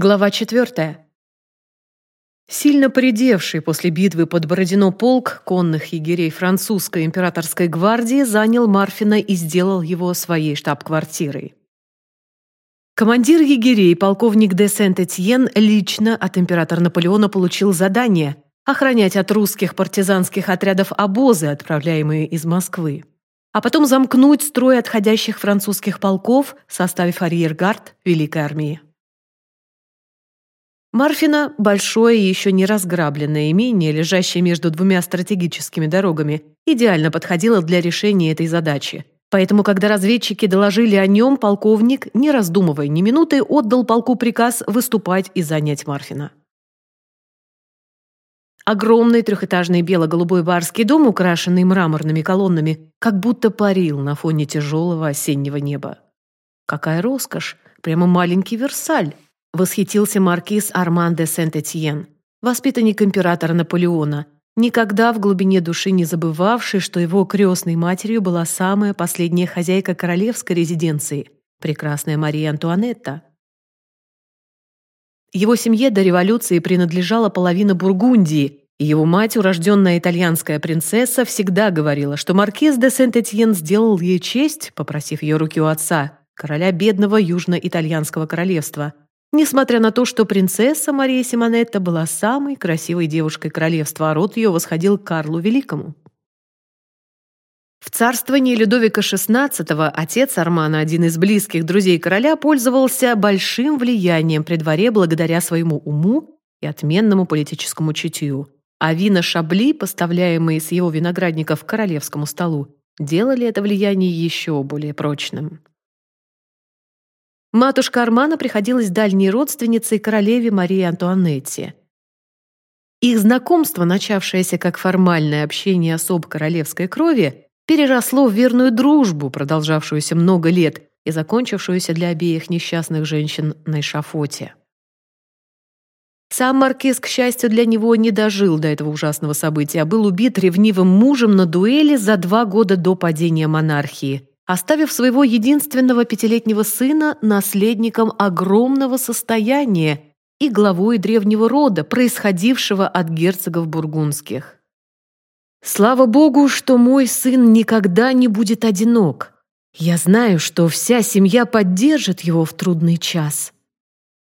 Глава 4. Сильно поредевший после битвы под Бородино полк конных егерей французской императорской гвардии занял Марфина и сделал его своей штаб-квартирой. Командир егерей, полковник де Сент-Этьен, лично от императора Наполеона получил задание охранять от русских партизанских отрядов обозы, отправляемые из Москвы, а потом замкнуть строй отходящих французских полков, составив арьергард Великой армии. Марфина – большое и еще не разграбленное имение, лежащее между двумя стратегическими дорогами, идеально подходило для решения этой задачи. Поэтому, когда разведчики доложили о нем, полковник, не раздумывая ни минуты, отдал полку приказ выступать и занять Марфина. Огромный трехэтажный бело-голубой барский дом, украшенный мраморными колоннами, как будто парил на фоне тяжелого осеннего неба. Какая роскошь! Прямо маленький Версаль! Восхитился маркиз Арман де Сент-Этьен, воспитанник императора Наполеона, никогда в глубине души не забывавший, что его крестной матерью была самая последняя хозяйка королевской резиденции, прекрасная Мария Антуанетта. Его семье до революции принадлежала половина Бургундии, и его мать, урожденная итальянская принцесса, всегда говорила, что маркиз де Сент-Этьен сделал ей честь, попросив ее руки у отца, короля бедного южно-итальянского королевства – Несмотря на то, что принцесса Мария Симонетта была самой красивой девушкой королевства, а род ее восходил к Карлу Великому. В царствовании Людовика XVI отец Армана, один из близких друзей короля, пользовался большим влиянием при дворе благодаря своему уму и отменному политическому чутью. А вина шабли, поставляемые с его виноградников к королевскому столу, делали это влияние еще более прочным. Матушка Армана приходилась дальней родственницей королеве Марии Антуанетте. Их знакомство, начавшееся как формальное общение особ королевской крови, переросло в верную дружбу, продолжавшуюся много лет и закончившуюся для обеих несчастных женщин на эшафоте. Сам маркиз, к счастью для него, не дожил до этого ужасного события, а был убит ревнивым мужем на дуэли за два года до падения монархии, оставив своего единственного пятилетнего сына наследником огромного состояния и главой древнего рода, происходившего от герцогов бургундских. «Слава Богу, что мой сын никогда не будет одинок. Я знаю, что вся семья поддержит его в трудный час»,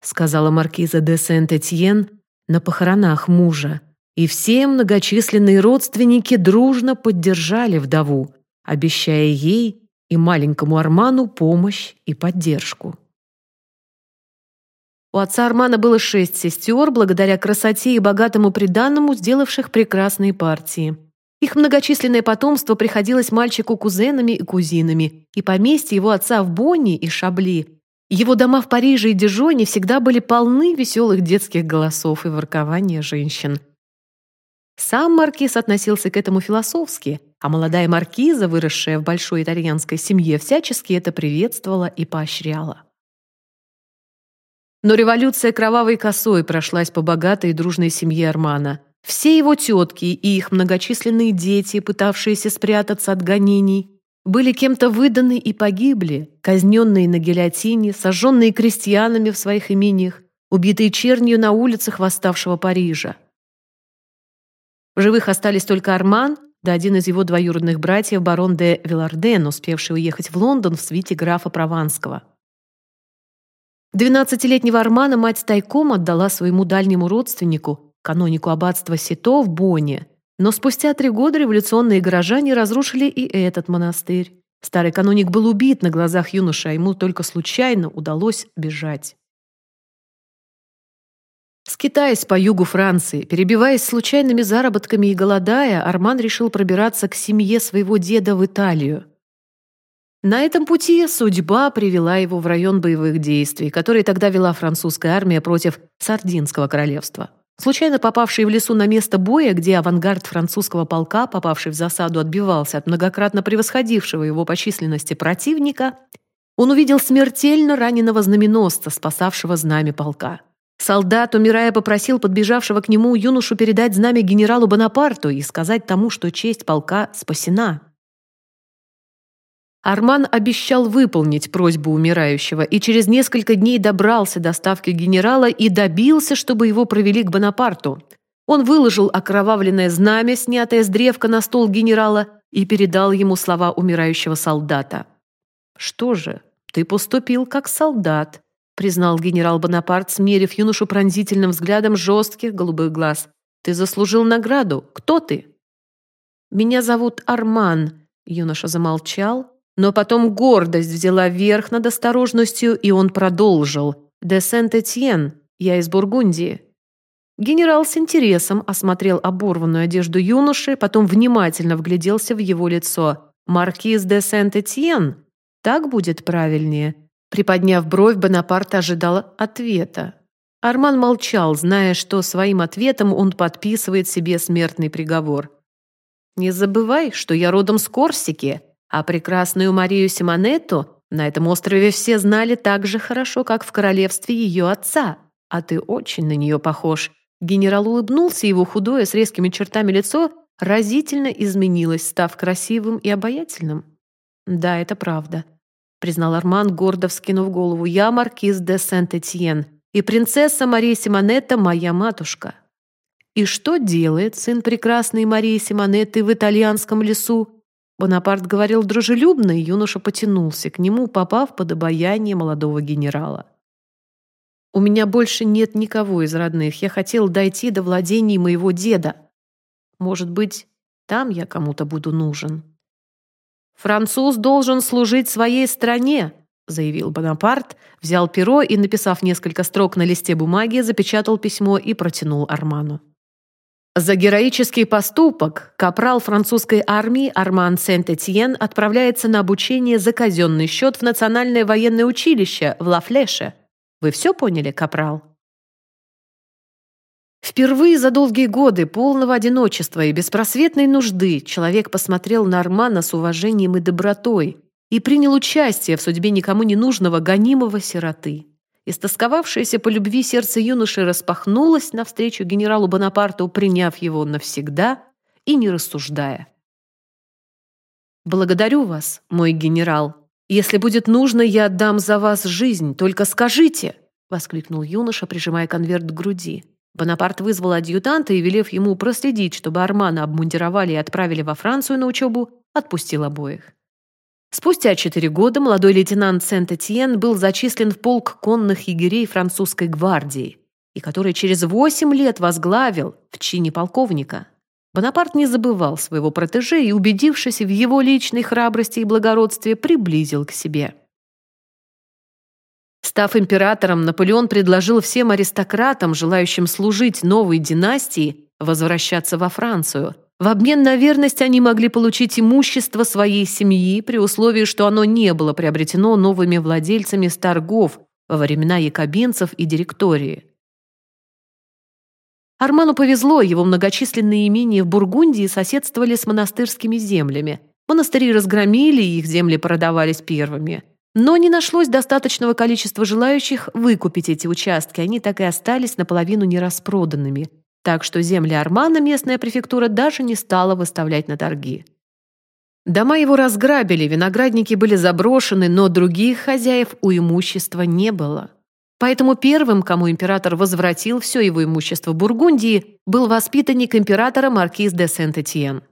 сказала маркиза де Сент-Этьен на похоронах мужа, и все многочисленные родственники дружно поддержали вдову, обещая ей и маленькому Арману помощь и поддержку. У отца Армана было шесть сестер, благодаря красоте и богатому приданному, сделавших прекрасные партии. Их многочисленное потомство приходилось мальчику кузенами и кузинами, и поместье его отца в Бонне и Шабли. Его дома в Париже и Дижоне всегда были полны веселых детских голосов и воркования женщин. Сам маркиз относился к этому философски, а молодая маркиза, выросшая в большой итальянской семье, всячески это приветствовала и поощряла. Но революция кровавой косой прошлась по богатой и дружной семье Армана. Все его тетки и их многочисленные дети, пытавшиеся спрятаться от гонений, были кем-то выданы и погибли, казненные на гильотине, сожженные крестьянами в своих имениях, убитые чернью на улицах восставшего Парижа. В живых остались только Арман, да один из его двоюродных братьев, барон де Виларден, успевший уехать в Лондон в свите графа Прованского. Двенадцатилетнего Армана мать тайком отдала своему дальнему родственнику, канонику аббатства Сито в Бонне, но спустя три года революционные горожане разрушили и этот монастырь. Старый каноник был убит на глазах юноши, а ему только случайно удалось бежать. Скитаясь по югу Франции, перебиваясь случайными заработками и голодая, Арман решил пробираться к семье своего деда в Италию. На этом пути судьба привела его в район боевых действий, который тогда вела французская армия против Сардинского королевства. Случайно попавший в лесу на место боя, где авангард французского полка, попавший в засаду, отбивался от многократно превосходившего его по численности противника, он увидел смертельно раненого знаменосца, спасавшего знамя полка. Солдат, умирая, попросил подбежавшего к нему юношу передать знамя генералу Бонапарту и сказать тому, что честь полка спасена. Арман обещал выполнить просьбу умирающего и через несколько дней добрался до ставки генерала и добился, чтобы его провели к Бонапарту. Он выложил окровавленное знамя, снятое с древка на стол генерала, и передал ему слова умирающего солдата. «Что же, ты поступил как солдат», признал генерал Бонапарт, смерив юношу пронзительным взглядом жестких голубых глаз. «Ты заслужил награду. Кто ты?» «Меня зовут Арман», — юноша замолчал, но потом гордость взяла верх над осторожностью, и он продолжил. «Де Сент-Этьен, я из Бургундии». Генерал с интересом осмотрел оборванную одежду юноши, потом внимательно вгляделся в его лицо. «Маркиз де Сент-Этьен? Так будет правильнее». Приподняв бровь, Бонапарт ожидал ответа. Арман молчал, зная, что своим ответом он подписывает себе смертный приговор. «Не забывай, что я родом с Корсики», а прекрасную Марию Симонетту на этом острове все знали так же хорошо, как в королевстве ее отца. А ты очень на нее похож. Генерал улыбнулся, его худое с резкими чертами лицо разительно изменилось, став красивым и обаятельным. «Да, это правда», — признал Арман, гордо вскинув голову. «Я маркиз де Сент-Этьен, и принцесса Мария Симонетта моя матушка». «И что делает сын прекрасной Марии Симонетты в итальянском лесу?» Бонапарт говорил дружелюбно, и юноша потянулся к нему, попав под обаяние молодого генерала. «У меня больше нет никого из родных. Я хотел дойти до владений моего деда. Может быть, там я кому-то буду нужен». «Француз должен служить своей стране», заявил Бонапарт, взял перо и, написав несколько строк на листе бумаги, запечатал письмо и протянул Арману. За героический поступок капрал французской армии Арман Сент-Этьен отправляется на обучение за казенный счет в Национальное военное училище в Лафлеше. Вы все поняли, капрал? Впервые за долгие годы полного одиночества и беспросветной нужды человек посмотрел на Армана с уважением и добротой и принял участие в судьбе никому не нужного гонимого сироты. Истосковавшееся по любви сердце юноши распахнулось навстречу генералу Бонапарту, приняв его навсегда и не рассуждая. «Благодарю вас, мой генерал. Если будет нужно, я отдам за вас жизнь. Только скажите!» — воскликнул юноша, прижимая конверт к груди. Бонапарт вызвал адъютанта и, велев ему проследить, чтобы Армана обмундировали и отправили во Францию на учебу, отпустил обоих. Спустя четыре года молодой лейтенант Сент-Этьен был зачислен в полк конных егерей французской гвардии, и который через восемь лет возглавил в чине полковника. Бонапарт не забывал своего протеже и, убедившись в его личной храбрости и благородстве, приблизил к себе. Став императором, Наполеон предложил всем аристократам, желающим служить новой династии, возвращаться во Францию – в обмен на верность они могли получить имущество своей семьи при условии, что оно не было приобретено новыми владельцами с торгов во времена якобинцев и директории. Арману повезло, его многочисленные имения в Бургундии соседствовали с монастырскими землями. Монастыри разгромили, и их земли продавались первыми. Но не нашлось достаточного количества желающих выкупить эти участки, они так и остались наполовину нераспроданными – так что земли Армана местная префектура даже не стала выставлять на торги. Дома его разграбили, виноградники были заброшены, но других хозяев у имущества не было. Поэтому первым, кому император возвратил все его имущество Бургундии, был воспитанник императора маркиз де Сент-Этьен.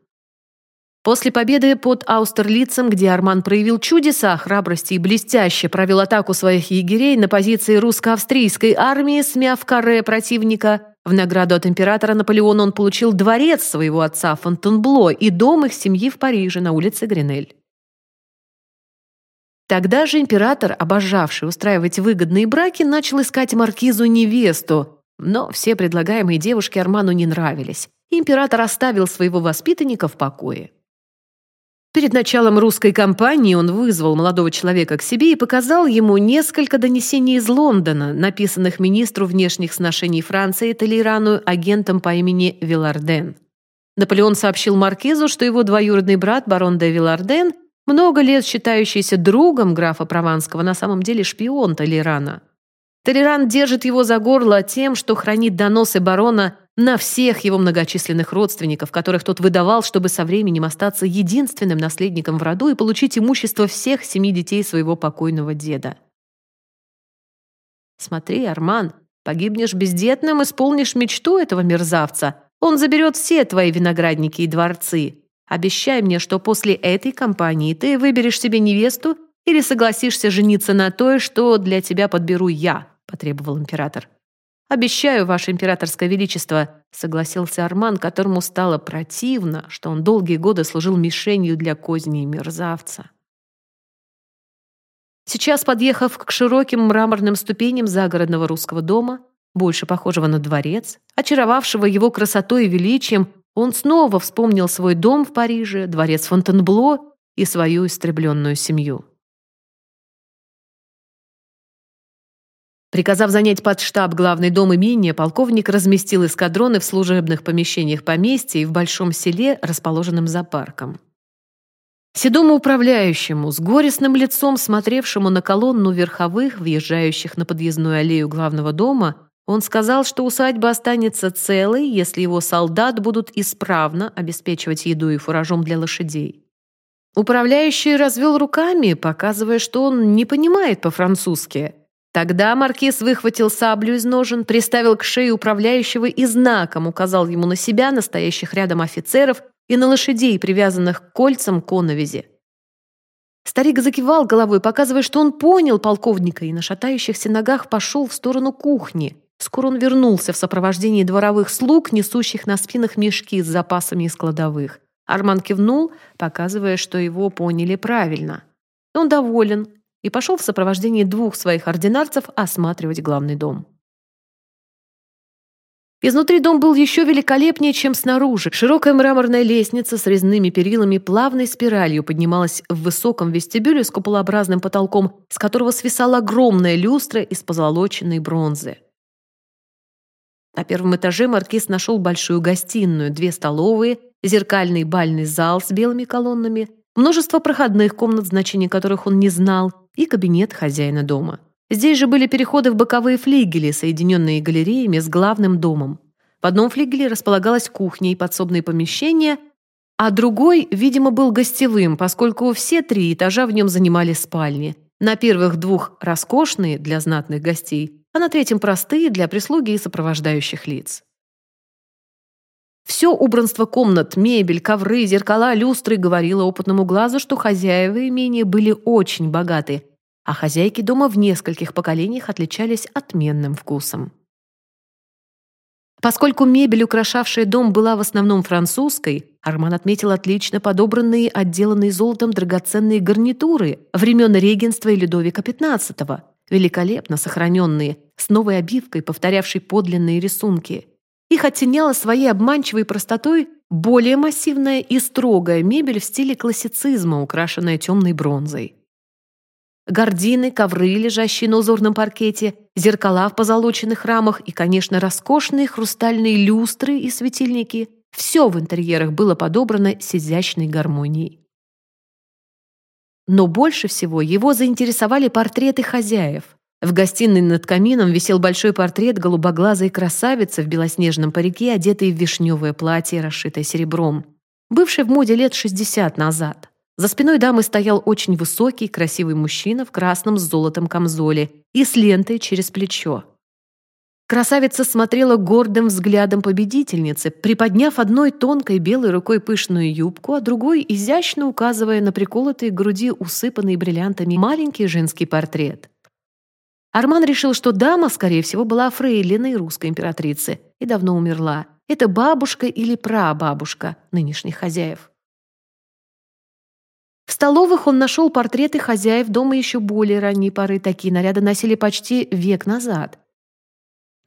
После победы под Аустерлицем, где Арман проявил чудеса храбрости и блестяще провел атаку своих егерей на позиции русско-австрийской армии, смяв каре противника, в награду от императора Наполеона он получил дворец своего отца Фонтенбло и дом их семьи в Париже на улице Гринель. Тогда же император, обожавший устраивать выгодные браки, начал искать маркизу невесту, но все предлагаемые девушки Арману не нравились. Император оставил своего воспитанника в покое. Перед началом русской кампании он вызвал молодого человека к себе и показал ему несколько донесений из Лондона, написанных министру внешних сношений Франции Толейрану агентом по имени Виларден. Наполеон сообщил Маркизу, что его двоюродный брат, барон де Виларден, много лет считающийся другом графа Прованского, на самом деле шпион Толейрана. Толеран держит его за горло тем, что хранит доносы барона на всех его многочисленных родственников, которых тот выдавал, чтобы со временем остаться единственным наследником в роду и получить имущество всех семи детей своего покойного деда. «Смотри, Арман, погибнешь бездетным, исполнишь мечту этого мерзавца. Он заберет все твои виноградники и дворцы. Обещай мне, что после этой кампании ты выберешь себе невесту или согласишься жениться на той, что для тебя подберу я», — потребовал император. «Обещаю, Ваше Императорское Величество», — согласился Арман, которому стало противно, что он долгие годы служил мишенью для козней мерзавца. Сейчас, подъехав к широким мраморным ступеням загородного русского дома, больше похожего на дворец, очаровавшего его красотой и величием, он снова вспомнил свой дом в Париже, дворец Фонтенбло и свою истребленную семью. Приказав занять под штаб главный дом имения, полковник разместил эскадроны в служебных помещениях поместья и в большом селе, расположенном за парком. Седому управляющему, с горестным лицом, смотревшему на колонну верховых, въезжающих на подъездную аллею главного дома, он сказал, что усадьба останется целой, если его солдат будут исправно обеспечивать еду и фуражом для лошадей. Управляющий развел руками, показывая, что он не понимает по-французски – Тогда маркиз выхватил саблю из ножен, приставил к шее управляющего и знаком указал ему на себя, настоящих рядом офицеров и на лошадей, привязанных к кольцам коновизи. Старик закивал головой, показывая, что он понял полковника, и на шатающихся ногах пошел в сторону кухни. Скоро он вернулся в сопровождении дворовых слуг, несущих на спинах мешки с запасами из кладовых. Арман кивнул, показывая, что его поняли правильно. Он доволен, и пошел в сопровождении двух своих ординарцев осматривать главный дом. Изнутри дом был еще великолепнее, чем снаружи. Широкая мраморная лестница с резными перилами плавной спиралью поднималась в высоком вестибюле с куполообразным потолком, с которого свисала огромная люстра из позолоченной бронзы. На первом этаже маркиз нашел большую гостиную, две столовые, зеркальный бальный зал с белыми колоннами, множество проходных комнат, значения которых он не знал, и кабинет хозяина дома. Здесь же были переходы в боковые флигели, соединенные галереями с главным домом. В одном флигеле располагалась кухня и подсобные помещения, а другой, видимо, был гостевым, поскольку все три этажа в нем занимали спальни. На первых двух роскошные для знатных гостей, а на третьем простые для прислуги и сопровождающих лиц. Все убранство комнат, мебель, ковры, зеркала, люстры говорило опытному глазу, что хозяева имения были очень богаты, а хозяйки дома в нескольких поколениях отличались отменным вкусом. Поскольку мебель, украшавшая дом, была в основном французской, Арман отметил отлично подобранные, отделанные золотом драгоценные гарнитуры времен регенства и Людовика XV, великолепно сохраненные, с новой обивкой, повторявшей подлинные рисунки – их оттеняла своей обманчивой простотой более массивная и строгая мебель в стиле классицизма, украшенная темной бронзой. Гардины, ковры, лежащие на узорном паркете, зеркала в позолоченных рамах и, конечно, роскошные хрустальные люстры и светильники – все в интерьерах было подобрано с изящной гармонией. Но больше всего его заинтересовали портреты хозяев. В гостиной над камином висел большой портрет голубоглазой красавицы в белоснежном парике, одетой в вишневое платье, расшитое серебром, бывшей в моде лет 60 назад. За спиной дамы стоял очень высокий, красивый мужчина в красном с золотом камзоле и с лентой через плечо. Красавица смотрела гордым взглядом победительницы, приподняв одной тонкой белой рукой пышную юбку, а другой изящно указывая на приколотые к груди усыпанные бриллиантами маленький женский портрет. Арман решил, что дама, скорее всего, была фрейлиной русской императрицы и давно умерла. Это бабушка или прабабушка нынешних хозяев. В столовых он нашел портреты хозяев дома еще более ранней поры. Такие наряды носили почти век назад.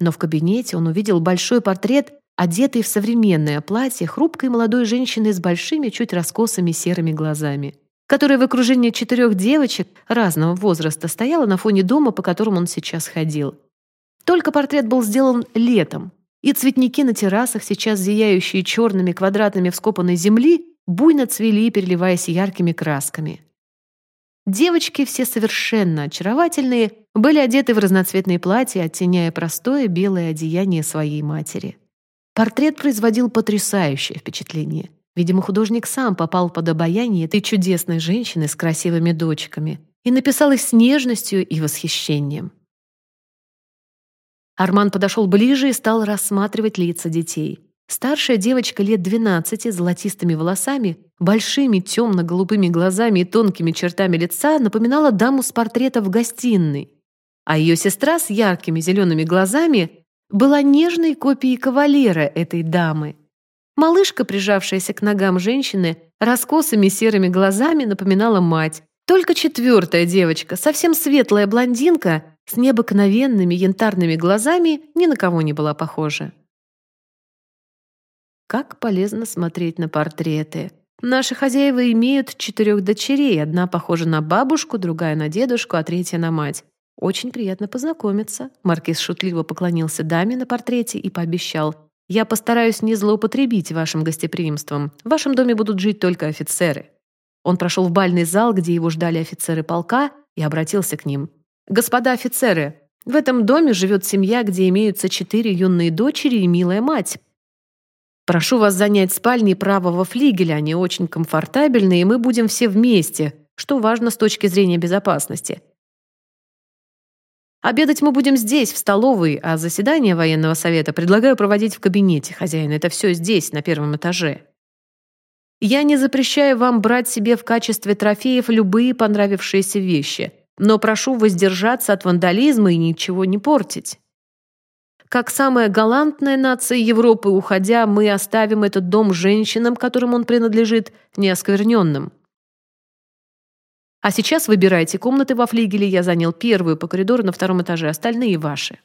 Но в кабинете он увидел большой портрет, одетый в современное платье хрупкой молодой женщины с большими, чуть раскосыми серыми глазами которая в окружении четырех девочек разного возраста стояла на фоне дома, по которому он сейчас ходил. Только портрет был сделан летом, и цветники на террасах, сейчас зияющие черными квадратами вскопанной земли, буйно цвели, переливаясь яркими красками. Девочки, все совершенно очаровательные, были одеты в разноцветные платья, оттеняя простое белое одеяние своей матери. Портрет производил потрясающее впечатление. Видимо, художник сам попал под обаяние этой чудесной женщины с красивыми дочками и написал их с нежностью и восхищением. Арман подошел ближе и стал рассматривать лица детей. Старшая девочка лет 12 с золотистыми волосами, большими темно-голубыми глазами и тонкими чертами лица напоминала даму с портрета в гостиной, а ее сестра с яркими зелеными глазами была нежной копией кавалера этой дамы. Малышка, прижавшаяся к ногам женщины, раскосыми серыми глазами напоминала мать. Только четвертая девочка, совсем светлая блондинка, с необыкновенными янтарными глазами, ни на кого не была похожа. Как полезно смотреть на портреты. Наши хозяева имеют четырех дочерей. Одна похожа на бабушку, другая на дедушку, а третья на мать. Очень приятно познакомиться. Маркиз шутливо поклонился даме на портрете и пообещал. Я постараюсь не злоупотребить вашим гостеприимством. В вашем доме будут жить только офицеры. Он прошел в бальный зал, где его ждали офицеры полка, и обратился к ним. «Господа офицеры, в этом доме живет семья, где имеются четыре юные дочери и милая мать. Прошу вас занять спальни правого флигеля, они очень комфортабельные, и мы будем все вместе, что важно с точки зрения безопасности. Обедать мы будем здесь, в столовой, а заседание военного совета предлагаю проводить в кабинете хозяина. Это все здесь, на первом этаже. Я не запрещаю вам брать себе в качестве трофеев любые понравившиеся вещи, но прошу воздержаться от вандализма и ничего не портить. Как самая галантная нация Европы, уходя, мы оставим этот дом женщинам, которым он принадлежит, неоскверненным. А сейчас выбирайте комнаты во флигеле, я занял первую по коридору на втором этаже, остальные ваши.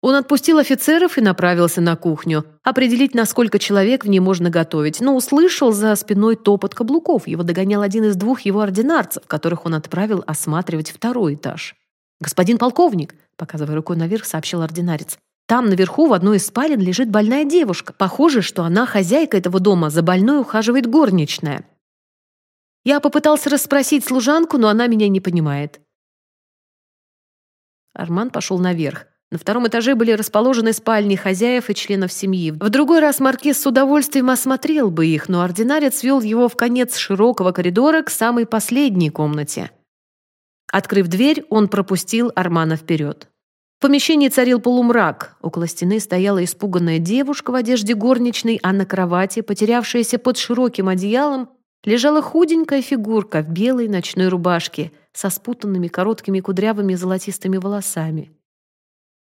Он отпустил офицеров и направился на кухню, определить, на сколько человек в ней можно готовить, но услышал за спиной топот каблуков. Его догонял один из двух его ординарцев, которых он отправил осматривать второй этаж. «Господин полковник!» Показывая рукой наверх, сообщил ординарец. Там наверху в одной из спален лежит больная девушка. Похоже, что она хозяйка этого дома, за больной ухаживает горничная. Я попытался расспросить служанку, но она меня не понимает. Арман пошел наверх. На втором этаже были расположены спальни хозяев и членов семьи. В другой раз маркиз с удовольствием осмотрел бы их, но ординарец вел его в конец широкого коридора к самой последней комнате. Открыв дверь, он пропустил Армана вперед. В помещении царил полумрак. Около стены стояла испуганная девушка в одежде горничной, а на кровати, потерявшаяся под широким одеялом, лежала худенькая фигурка в белой ночной рубашке со спутанными короткими кудрявыми золотистыми волосами.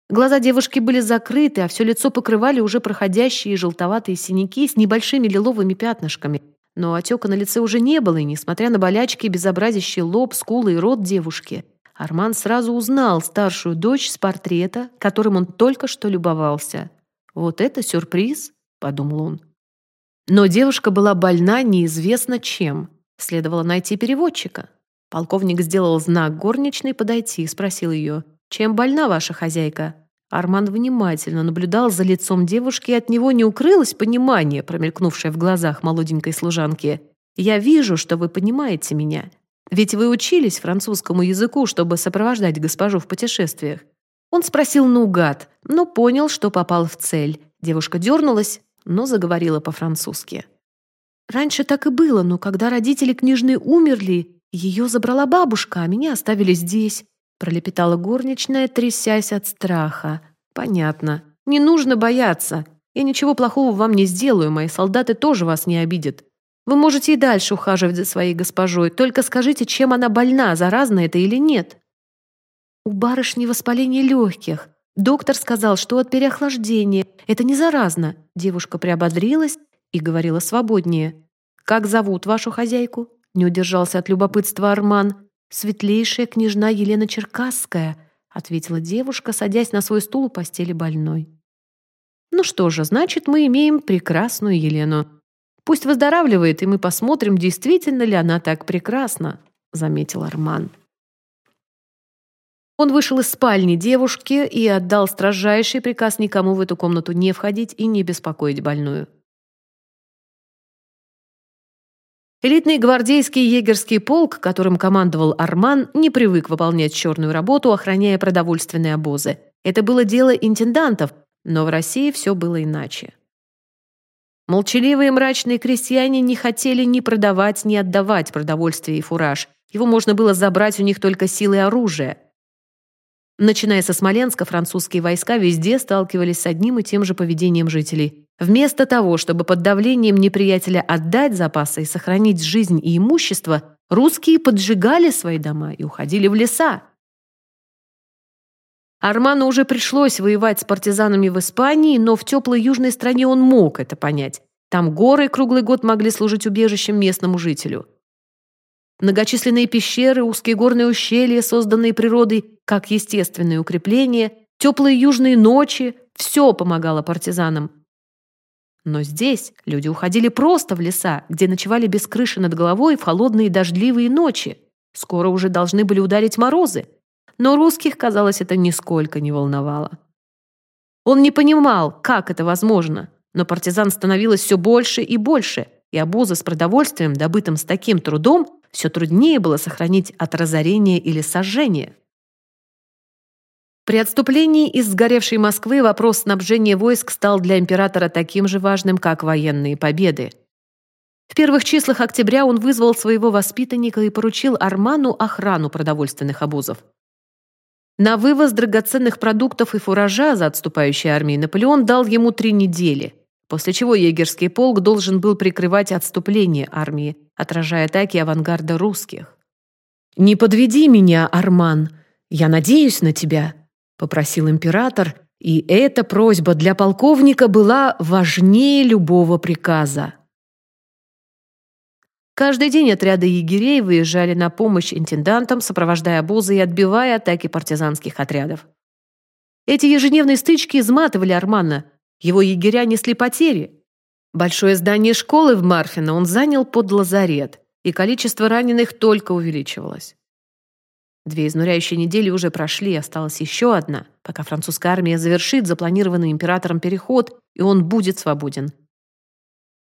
Глаза девушки были закрыты, а все лицо покрывали уже проходящие желтоватые синяки с небольшими лиловыми пятнышками. Но отека на лице уже не было, и, несмотря на болячки, безобразящий лоб, скулы и рот девушки, Арман сразу узнал старшую дочь с портрета, которым он только что любовался. «Вот это сюрприз!» — подумал он. Но девушка была больна неизвестно чем. Следовало найти переводчика. Полковник сделал знак горничной подойти и спросил ее, «Чем больна ваша хозяйка?» Арман внимательно наблюдал за лицом девушки, и от него не укрылось понимание, промелькнувшее в глазах молоденькой служанки. «Я вижу, что вы понимаете меня. Ведь вы учились французскому языку, чтобы сопровождать госпожу в путешествиях». Он спросил наугад, но понял, что попал в цель. Девушка дернулась, но заговорила по-французски. «Раньше так и было, но когда родители княжны умерли, ее забрала бабушка, а меня оставили здесь пролепетала горничная, трясясь от страха. «Понятно. Не нужно бояться. Я ничего плохого вам не сделаю, мои солдаты тоже вас не обидят. Вы можете и дальше ухаживать за своей госпожой, только скажите, чем она больна, заразно это или нет». «У барышни воспаление легких. Доктор сказал, что от переохлаждения. Это не заразно». Девушка приободрилась и говорила свободнее. «Как зовут вашу хозяйку?» Не удержался от любопытства Арман. «Светлейшая княжна Елена Черкасская», — ответила девушка, садясь на свой стул у постели больной. «Ну что же, значит, мы имеем прекрасную Елену. Пусть выздоравливает, и мы посмотрим, действительно ли она так прекрасна», — заметил Арман. Он вышел из спальни девушки и отдал строжайший приказ никому в эту комнату не входить и не беспокоить больную. Элитный гвардейский егерский полк, которым командовал Арман, не привык выполнять черную работу, охраняя продовольственные обозы. Это было дело интендантов, Но в России все было иначе. Молчаливые мрачные крестьяне не хотели ни продавать, ни отдавать продовольствие и фураж. Его можно было забрать у них только силой оружия. Начиная со Смоленска, французские войска везде сталкивались с одним и тем же поведением жителей. Вместо того, чтобы под давлением неприятеля отдать запасы и сохранить жизнь и имущество, русские поджигали свои дома и уходили в леса. Арману уже пришлось воевать с партизанами в Испании, но в теплой южной стране он мог это понять. Там горы круглый год могли служить убежищем местному жителю. Многочисленные пещеры, узкие горные ущелья, созданные природой как естественные укрепления, теплые южные ночи – все помогало партизанам. Но здесь люди уходили просто в леса, где ночевали без крыши над головой в холодные дождливые ночи. Скоро уже должны были ударить морозы – но русских, казалось, это нисколько не волновало. Он не понимал, как это возможно, но партизан становилось все больше и больше, и обозы с продовольствием, добытым с таким трудом, все труднее было сохранить от разорения или сожжения. При отступлении из сгоревшей Москвы вопрос снабжения войск стал для императора таким же важным, как военные победы. В первых числах октября он вызвал своего воспитанника и поручил Арману охрану продовольственных обозов. На вывоз драгоценных продуктов и фуража за отступающей армией Наполеон дал ему три недели, после чего егерский полк должен был прикрывать отступление армии, отражая атаки авангарда русских. «Не подведи меня, Арман, я надеюсь на тебя», — попросил император, и эта просьба для полковника была важнее любого приказа. Каждый день отряды егерей выезжали на помощь интендантам, сопровождая обозы и отбивая атаки партизанских отрядов. Эти ежедневные стычки изматывали Армана. Его егеря несли потери. Большое здание школы в Марфино он занял под лазарет, и количество раненых только увеличивалось. Две изнуряющие недели уже прошли, осталась еще одна, пока французская армия завершит запланированный императором переход, и он будет свободен.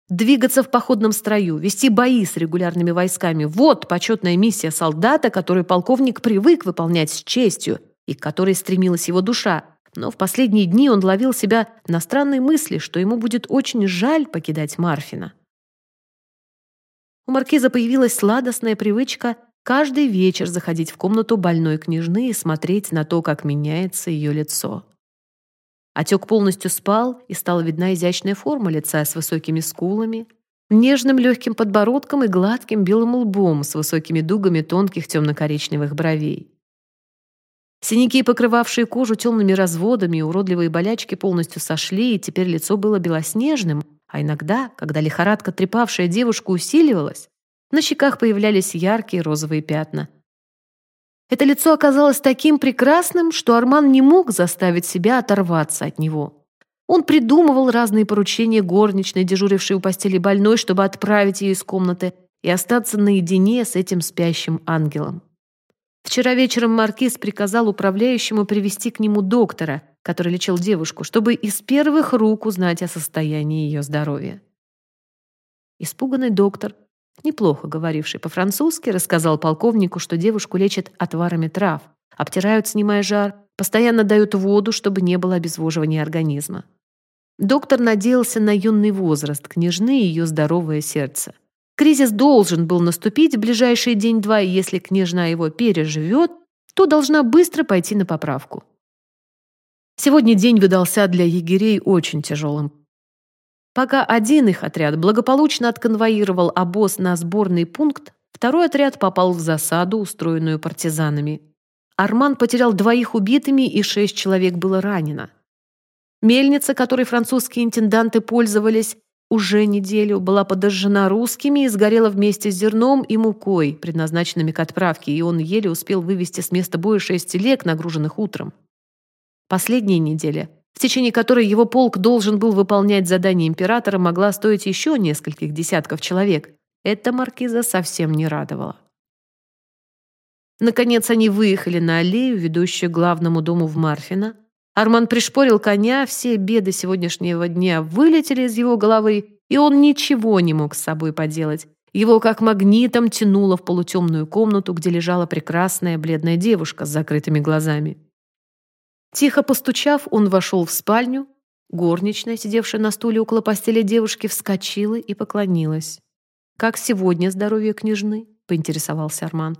Двигаться в походном строю, вести бои с регулярными войсками – вот почетная миссия солдата, которую полковник привык выполнять с честью и к которой стремилась его душа. Но в последние дни он ловил себя на странной мысли, что ему будет очень жаль покидать Марфина. У маркиза появилась сладостная привычка каждый вечер заходить в комнату больной княжны и смотреть на то, как меняется ее лицо. Отек полностью спал, и стала видна изящная форма лица с высокими скулами, нежным легким подбородком и гладким белым лбом с высокими дугами тонких темно-коричневых бровей. Синяки, покрывавшие кожу темными разводами, и уродливые болячки полностью сошли, и теперь лицо было белоснежным, а иногда, когда лихорадка, трепавшая девушку, усиливалась, на щеках появлялись яркие розовые пятна. Это лицо оказалось таким прекрасным, что Арман не мог заставить себя оторваться от него. Он придумывал разные поручения горничной, дежурившей у постели больной, чтобы отправить ее из комнаты и остаться наедине с этим спящим ангелом. Вчера вечером маркиз приказал управляющему привести к нему доктора, который лечил девушку, чтобы из первых рук узнать о состоянии ее здоровья. Испуганный доктор неплохо говоривший по-французски, рассказал полковнику, что девушку лечат отварами трав, обтирают, снимая жар, постоянно дают воду, чтобы не было обезвоживания организма. Доктор надеялся на юный возраст княжны и ее здоровое сердце. Кризис должен был наступить в ближайший день-два, и если княжна его переживет, то должна быстро пойти на поправку. Сегодня день выдался для егерей очень тяжелым. Пока один их отряд благополучно отконвоировал обоз на сборный пункт, второй отряд попал в засаду, устроенную партизанами. Арман потерял двоих убитыми и шесть человек было ранено. Мельница, которой французские интенданты пользовались уже неделю, была подожжена русскими и сгорела вместе с зерном и мукой, предназначенными к отправке, и он еле успел вывести с места боя шесть телег, нагруженных утром. Последняя неделя в течение которой его полк должен был выполнять задание императора, могла стоить еще нескольких десятков человек. Это маркиза совсем не радовало. Наконец они выехали на аллею, ведущую к главному дому в Марфино. Арман пришпорил коня, все беды сегодняшнего дня вылетели из его головы, и он ничего не мог с собой поделать. Его как магнитом тянуло в полутемную комнату, где лежала прекрасная бледная девушка с закрытыми глазами. Тихо постучав, он вошел в спальню, Горничная, сидевшая на стуле около постели девушки, вскочила и поклонилась. «Как сегодня здоровье княжны?» — поинтересовался Арман.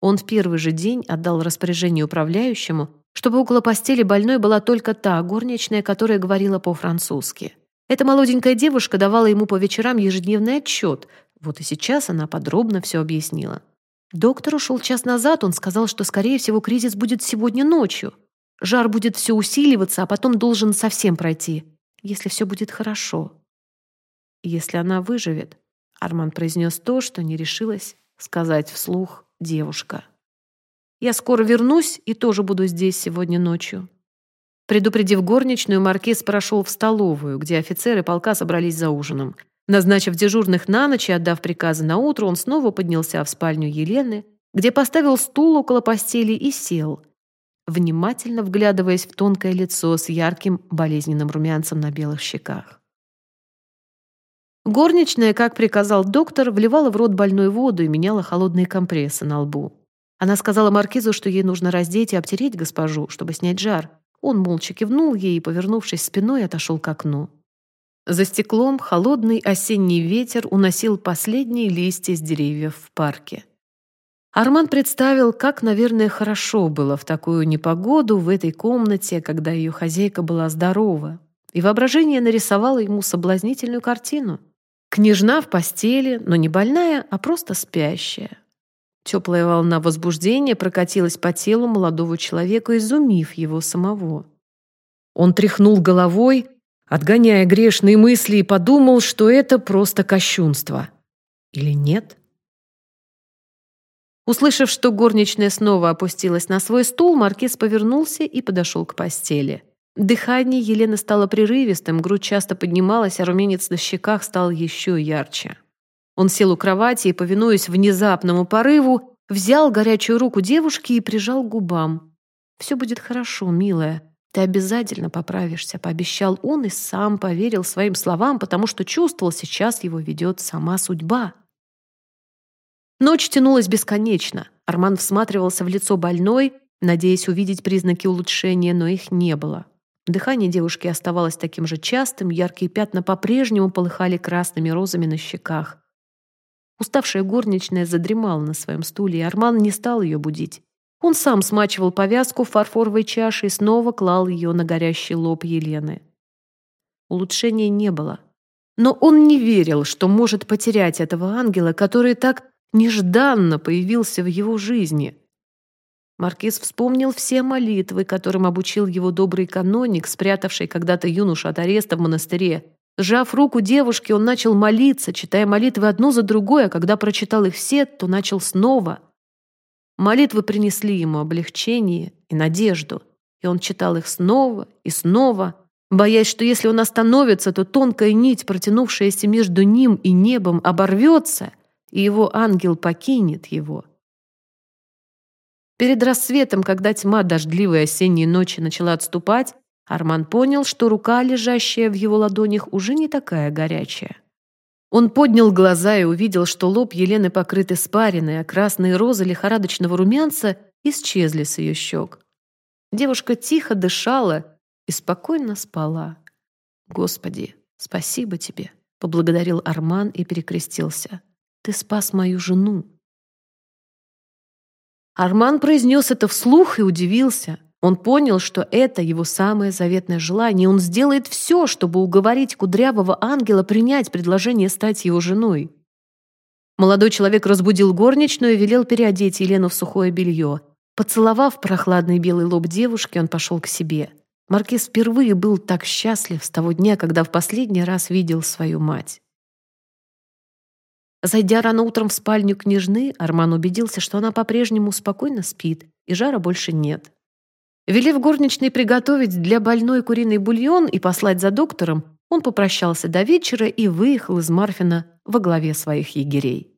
Он в первый же день отдал распоряжение управляющему, чтобы около постели больной была только та горничная, которая говорила по-французски. Эта молоденькая девушка давала ему по вечерам ежедневный отчет. Вот и сейчас она подробно все объяснила. Доктор ушел час назад, он сказал, что, скорее всего, кризис будет сегодня ночью. Жар будет все усиливаться, а потом должен совсем пройти, если все будет хорошо. Если она выживет, Арман произнес то, что не решилась сказать вслух девушка. «Я скоро вернусь и тоже буду здесь сегодня ночью». Предупредив горничную, маркиз прошел в столовую, где офицеры полка собрались за ужином. Назначив дежурных на ночь и отдав приказы на утро, он снова поднялся в спальню Елены, где поставил стул около постели и сел, внимательно вглядываясь в тонкое лицо с ярким болезненным румянцем на белых щеках. Горничная, как приказал доктор, вливала в рот больной воду и меняла холодные компрессы на лбу. Она сказала маркизу, что ей нужно раздеть и обтереть госпожу, чтобы снять жар. Он молча кивнул ей и, повернувшись спиной, отошел к окну. За стеклом холодный осенний ветер уносил последние листья с деревьев в парке. Арман представил, как, наверное, хорошо было в такую непогоду в этой комнате, когда ее хозяйка была здорова, и воображение нарисовало ему соблазнительную картину. Княжна в постели, но не больная, а просто спящая. Теплая волна возбуждения прокатилась по телу молодого человека, изумив его самого. Он тряхнул головой, отгоняя грешные мысли, и подумал, что это просто кощунство. Или нет? Услышав, что горничная снова опустилась на свой стул, маркиз повернулся и подошел к постели. Дыхание Елены стало прерывистым, грудь часто поднималась, а румянец на щеках стал еще ярче. Он сел у кровати и, повинуясь внезапному порыву, взял горячую руку девушки и прижал к губам. «Все будет хорошо, милая. Ты обязательно поправишься», — пообещал он и сам поверил своим словам, потому что чувствовал, сейчас его ведет сама судьба. Ночь тянулась бесконечно. Арман всматривался в лицо больной, надеясь увидеть признаки улучшения, но их не было. Дыхание девушки оставалось таким же частым, яркие пятна по-прежнему полыхали красными розами на щеках. Уставшая горничная задремала на своем стуле, и Арман не стал ее будить. Он сам смачивал повязку в фарфоровой чаше и снова клал ее на горящий лоб Елены. Улучшения не было. Но он не верил, что может потерять этого ангела, который так нежданно появился в его жизни. Маркиз вспомнил все молитвы, которым обучил его добрый каноник, спрятавший когда-то юношу от ареста в монастыре, Сжав руку девушки, он начал молиться, читая молитвы одну за другой, а когда прочитал их все, то начал снова. Молитвы принесли ему облегчение и надежду, и он читал их снова и снова, боясь, что если он остановится, то тонкая нить, протянувшаяся между ним и небом, оборвется, и его ангел покинет его. Перед рассветом, когда тьма дождливой осенней ночи начала отступать, Арман понял, что рука, лежащая в его ладонях, уже не такая горячая. Он поднял глаза и увидел, что лоб Елены покрыт испариной, а красные розы лихорадочного румянца исчезли с ее щек. Девушка тихо дышала и спокойно спала. «Господи, спасибо тебе!» — поблагодарил Арман и перекрестился. «Ты спас мою жену!» Арман произнес это вслух и удивился. Он понял, что это его самое заветное желание, и он сделает все, чтобы уговорить кудрявого ангела принять предложение стать его женой. Молодой человек разбудил горничную и велел переодеть Елену в сухое белье. Поцеловав прохладный белый лоб девушки, он пошел к себе. Маркиз впервые был так счастлив с того дня, когда в последний раз видел свою мать. Зайдя рано утром в спальню княжны, Арман убедился, что она по-прежнему спокойно спит, и жара больше нет. Велев горничной приготовить для больной куриный бульон и послать за доктором, он попрощался до вечера и выехал из Марфина во главе своих егерей.